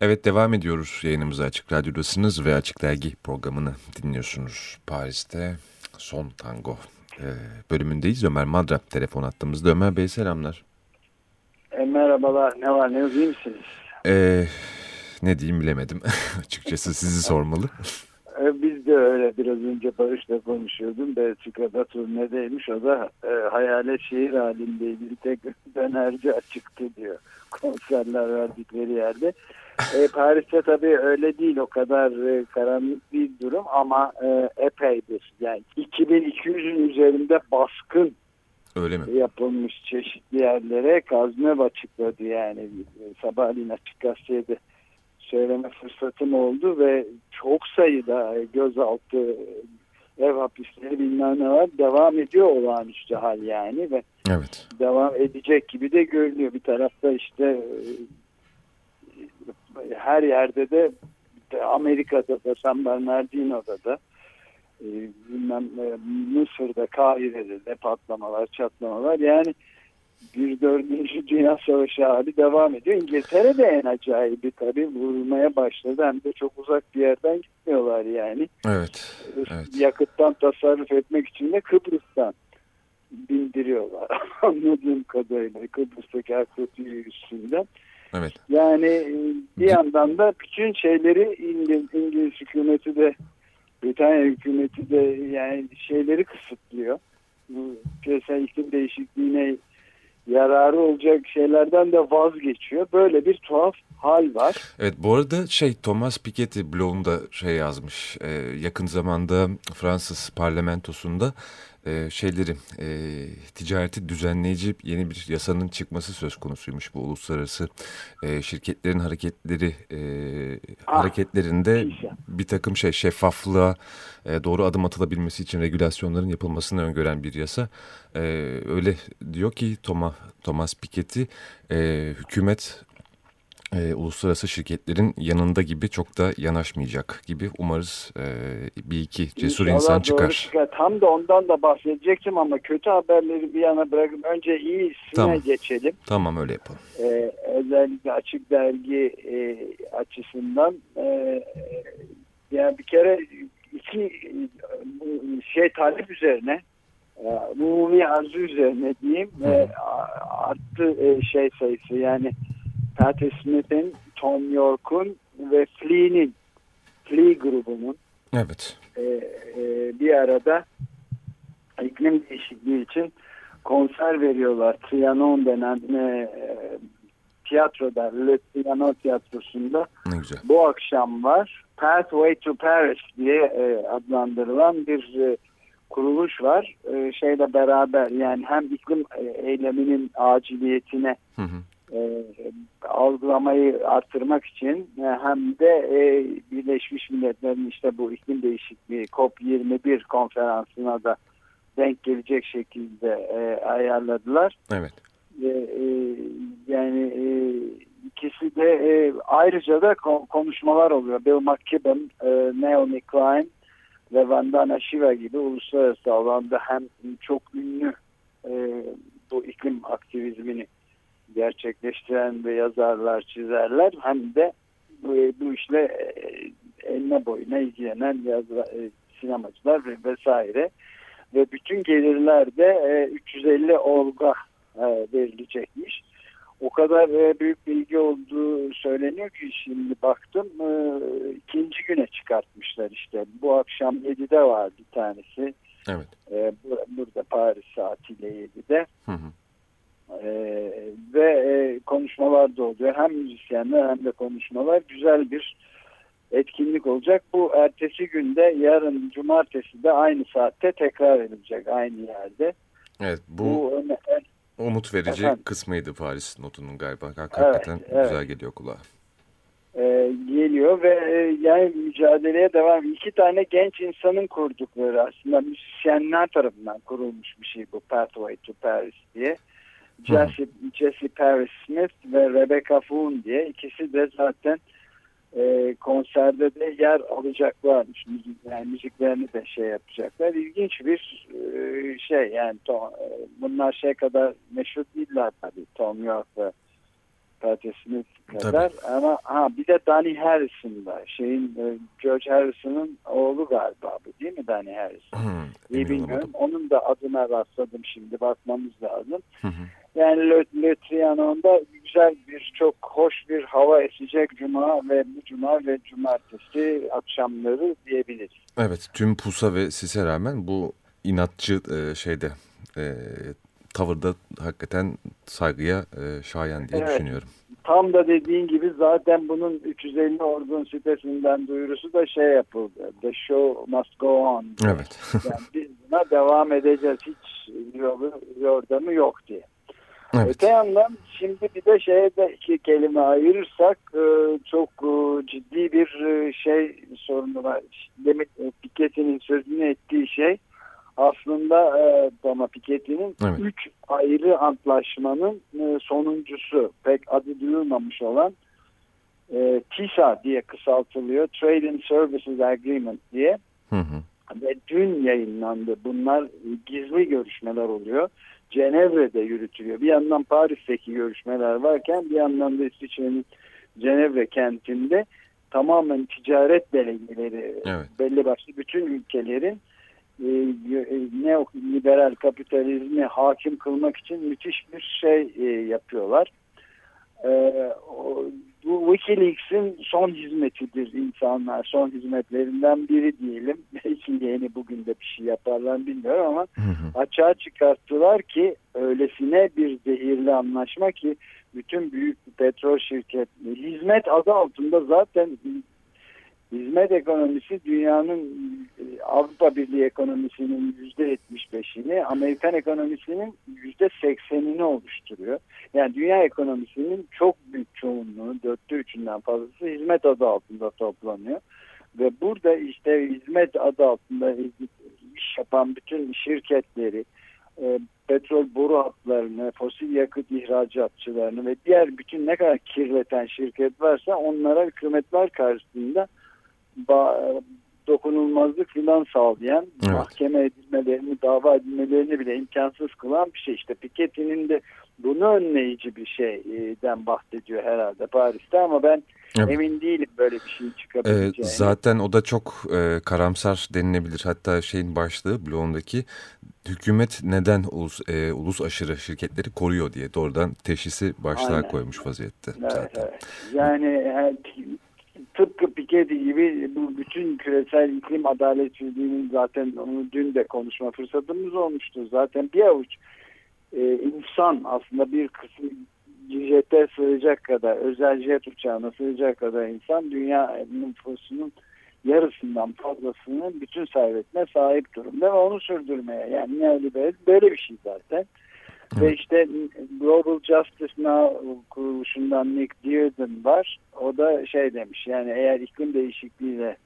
Evet devam ediyoruz yayınımıza Açık Radyo'dasınız ve Açık Dergi programını dinliyorsunuz. Paris'te Son Tango e, bölümündeyiz. Ömer Madra telefon attığımızda. Ömer Bey selamlar. E, merhabalar ne var ne yok iyi misiniz? E, ne diyeyim bilemedim. Açıkçası sizi sormalı. E, biz de öyle biraz önce Barış'la konuşuyordum. Belçika'da turnedeymiş. O da e, hayalet şehir halindeydi. Bir tek dönerci açıktı diyor. Konserler verdikleri yerde. E, Paris'te tabii öyle değil. O kadar e, karanlık bir durum ama e, epeydir. Yani 2200'ün üzerinde baskın Öyle mi? yapılmış çeşitli yerlere Kazmev açıkladı yani sabahleyin açık gazetede söyleme fırsatım oldu ve çok sayıda gözaltı ev hapisleri bilmem ne var. Devam ediyor olağanüstü hal yani ve evet. devam edecek gibi de görünüyor. Bir tarafta işte her yerde de Amerika'da da San Bernardino'da da e, bilmem e, Mısır'da, Kahire'de de patlamalar, çatlamalar. Yani bir dördüncü dünya savaşı hali devam ediyor. İngiltere de en acayibi tabii vurmaya başladı. Hem de çok uzak bir yerden gitmiyorlar yani. Evet. evet. Yakıttan tasarruf etmek için de Kıbrıs'tan bindiriyorlar. Anladığım kadarıyla Kıbrıs'taki akrotiği üstünden. Evet. Yani e, bir yandan da bütün şeyleri İngiliz, İngiliz hükümeti de Britanya hükümeti de yani şeyleri kısıtlıyor. Bu küresel iklim değişikliğine yararı olacak şeylerden de vazgeçiyor. Böyle bir tuhaf hal var. Evet bu arada şey Thomas Piketty blogunda şey yazmış. E, yakın zamanda Fransız parlamentosunda e, şeyleri e, ticareti düzenleyici yeni bir yasanın çıkması söz konusuymuş bu uluslararası e, şirketlerin hareketleri e, ah, hareketlerinde bir takım şey şeffaflığa e, doğru adım atılabilmesi için regülasyonların yapılmasını öngören bir yasa. E, öyle diyor ki Thomas, Thomas Piketty e, hükümet e, uluslararası şirketlerin yanında gibi çok da yanaşmayacak gibi umarız e, bir iki cesur İnşallah insan çıkar. çıkar. Tam da ondan da bahsedecektim ama kötü haberleri bir yana bırakıp önce iyisine tamam. geçelim. Tamam öyle yapalım. Ee, özellikle açık dergi e, açısından e, yani bir kere iki şey talep üzerine e, umumi arzu üzerine diyeyim e, arttı e, şey sayısı yani Patti Smith'in, Tom York'un ve Flea'nin, Flea grubunun evet. e, e, bir arada iklim değişikliği için konser veriyorlar. Trianon denen e, tiyatroda, Le Trianon tiyatrosunda ne güzel. bu akşam var. Pathway to Paris diye e, adlandırılan bir e, kuruluş var. E, şeyle beraber yani hem iklim e, eyleminin aciliyetine hı hı e, algılamayı artırmak için e, hem de e, Birleşmiş Milletler'in işte bu iklim değişikliği COP21 konferansına da denk gelecek şekilde e, ayarladılar. Evet. E, e, yani e, ikisi de e, ayrıca da konuşmalar oluyor. Bill McKibben, e, Naomi Klein ve Vandana Shiva gibi uluslararası alanda hem çok ünlü e, bu iklim aktivizmini gerçekleştiren ve yazarlar, çizerler hem de bu, bu işle e, eline boyuna ilgilenen yazar, e, sinemacılar ve vesaire ve bütün gelirler de 350 e, olga verilecekmiş. O kadar büyük bir ilgi olduğu söyleniyor ki şimdi baktım ikinci güne çıkartmışlar işte. Bu akşam 7'de var bir tanesi. Evet. Burada Paris saatiyle 7'de. Hı hı. Ee, ve e, konuşmalar da oluyor. Hem müzisyenler hem de konuşmalar güzel bir etkinlik olacak. Bu ertesi günde yarın cumartesi de aynı saatte tekrar edilecek aynı yerde. Evet bu, bu umut verici efendim, kısmıydı Paris notunun galiba. Hakikaten evet, güzel evet. geliyor kulağa. Ee, geliyor ve e, yani mücadeleye devam. İki tane genç insanın kurdukları aslında müzisyenler tarafından kurulmuş bir şey bu Pathway to Paris diye. Jesse, Jesse Paris Smith ve Rebecca Foon diye ikisi de zaten e, konserde de yer alacaklarmış. Müzik, yani müziklerini de şey yapacaklar. İlginç bir e, şey yani Tom, e, bunlar şey kadar meşhur değiller tabii Tom York ve Smith kadar Tabii. ama ha bir de Danny Harrison var. Şeyin e, George Harrison'ın oğlu galiba bu değil mi Danny Harrison? Hmm, İyi bilmiyorum. Onun da adına rastladım şimdi bakmamız lazım. Hı hı. Yani Le, Le Trianon'da güzel bir çok hoş bir hava esecek cuma ve bu cuma ve cumartesi akşamları diyebiliriz. Evet tüm pusa ve sise rağmen bu inatçı e, şeyde e, tavırda hakikaten saygıya e, şayan diye evet. düşünüyorum. Tam da dediğin gibi zaten bunun 350 Orgun sitesinden duyurusu da şey yapıldı. The show must go on. Evet. yani biz buna devam edeceğiz. Hiç yolu, yordamı yok diye. Evet. Öte yandan şimdi bir de şeye de iki kelime ayırırsak e, çok e, ciddi bir e, şey sorunu var. Demin Piketty'nin sözünü ettiği şey aslında Thomas Piketty'nin evet. üç ayrı antlaşmanın sonuncusu pek adı duyulmamış olan TISA diye kısaltılıyor. Trade and Services Agreement diye. Hı hı. Ve dün yayınlandı. Bunlar gizli görüşmeler oluyor. Cenevre'de yürütülüyor. Bir yandan Paris'teki görüşmeler varken bir yandan da İsviçre'nin Cenevre kentinde tamamen ticaret delegeleri evet. belli başlı bütün ülkelerin e, e, neoliberal kapitalizmi hakim kılmak için müthiş bir şey e, yapıyorlar. E, bu Wikileaks'in son hizmetidir insanlar. Son hizmetlerinden biri diyelim. Belki yeni bugün de bir şey yaparlar bilmiyorum ama hı hı. açığa çıkarttılar ki öylesine bir zehirli anlaşma ki bütün büyük petrol şirketleri hizmet adı altında zaten hizmet ekonomisi dünyanın e, Avrupa Birliği ekonomisinin yüzde 75'ini, Amerikan ekonomisinin yüzde 80'ini oluşturuyor. Yani dünya ekonomisinin çok büyük çoğunluğu, dörtte üçünden fazlası hizmet adı altında toplanıyor. Ve burada işte hizmet adı altında iş yapan bütün şirketleri, e, petrol boru hatlarını, fosil yakıt ihracatçılarını ve diğer bütün ne kadar kirleten şirket varsa onlara hükümetler karşısında dokunulmazlık filan sağlayan evet. mahkeme edilmelerini, dava edilmelerini bile imkansız kılan bir şey. İşte Piketty'nin de bunu önleyici bir şeyden bahsediyor herhalde Paris'te ama ben evet. emin değilim böyle bir şey çıkabileceğine. Ee, zaten o da çok e, karamsar denilebilir. Hatta şeyin başlığı bloğundaki hükümet neden ulus, e, ulus aşırı şirketleri koruyor diye doğrudan teşhisi başlığa Aynen. koymuş vaziyette. Evet, zaten. Evet. Yani Piketty gibi bu bütün küresel iklim adaletsizliğinin zaten onu dün de konuşma fırsatımız olmuştu. Zaten bir avuç e, insan aslında bir kısım jete sığacak kadar özel jet uçağına sığacak kadar insan dünya nüfusunun yarısından fazlasını bütün servetine sahip durumda ve onu sürdürmeye yani neoliberal böyle bir şey zaten. Ve işte Global Justice Now kuruluşundan Nick Dearden var. O da şey demiş yani eğer iklim değişikliğiyle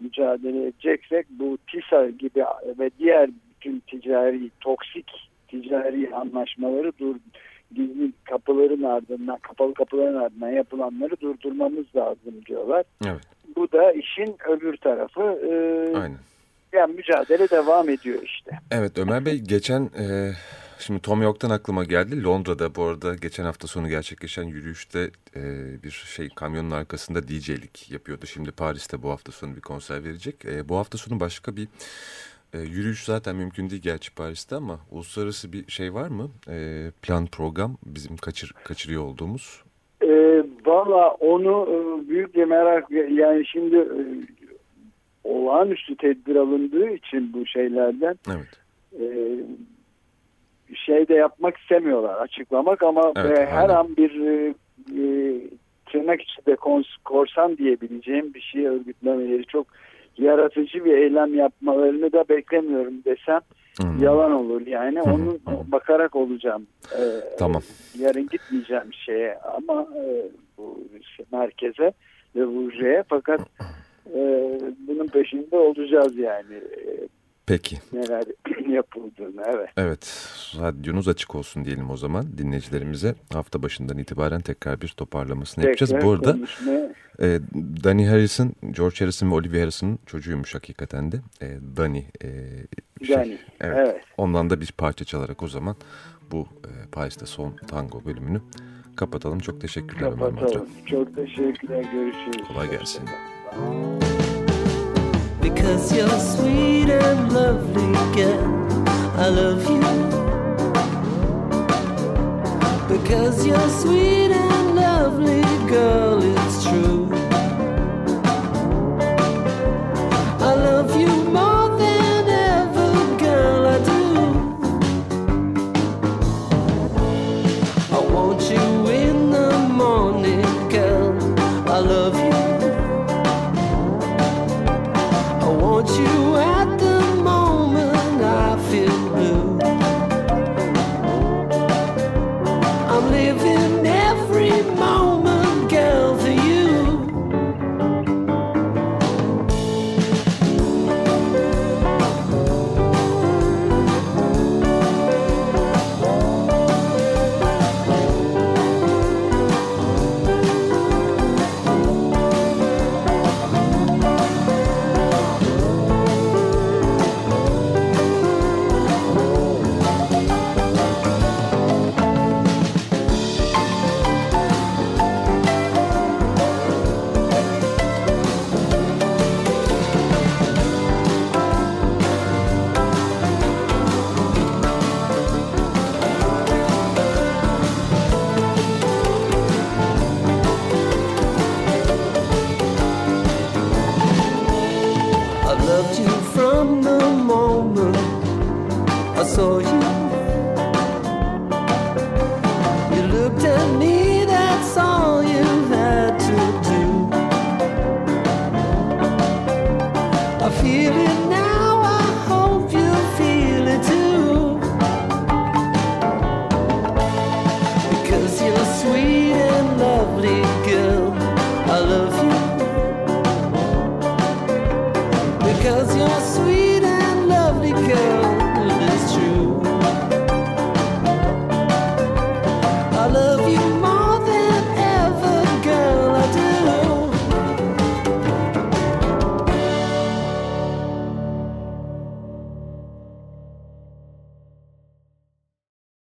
mücadele edeceksek bu TISA gibi ve diğer bütün ticari, toksik ticari anlaşmaları dur, gizli kapıların ardından, kapalı kapıların ardından yapılanları durdurmamız lazım diyorlar. Evet. Bu da işin öbür tarafı. E, Aynen. Yani mücadele devam ediyor işte. Evet Ömer Bey geçen e, Şimdi Tom York'tan aklıma geldi. Londra'da bu arada geçen hafta sonu gerçekleşen yürüyüşte e, bir şey kamyonun arkasında DJ'lik yapıyordu. Şimdi Paris'te bu hafta sonu bir konser verecek. E, bu hafta sonu başka bir e, yürüyüş zaten mümkün değil gerçi Paris'te ama uluslararası bir şey var mı? E, plan program bizim kaçır, kaçırıyor olduğumuz. E, Valla onu e, büyük bir merak yani şimdi e, olağanüstü tedbir alındığı için bu şeylerden evet. E, şey de yapmak istemiyorlar açıklamak ama evet, e, her an bir e, e, tırnak içinde korsan diyebileceğim bir şey örgütlemeleri çok yaratıcı bir eylem yapmalarını da beklemiyorum desem hmm. yalan olur yani hmm. onun hmm. bakarak olacağım ee, tamam yarın gitmeyeceğim şeye ama e, bu şey, merkeze ve Vurcu'ya fakat e, bunun peşinde olacağız yani Peki. Neler yapıldığını evet. Evet radyonuz açık olsun diyelim o zaman dinleyicilerimize. Hafta başından itibaren tekrar bir toparlamasını tekrar yapacağız. Bu arada konuşma... e, Danny Harrison, George Harrison ve Olivia Harrison'ın çocuğuymuş hakikaten de. E, Danny. E, şey, Danny evet, evet. Ondan da bir parça çalarak o zaman bu e, Paris'te son tango bölümünü kapatalım. Çok teşekkürler Kapatalım. Ömer Çok teşekkürler. Görüşürüz. Kolay gelsin. Because you're sweeter lovely girl, I love you because you're sweet and lovely girl. Cause you're sweet and lovely girl.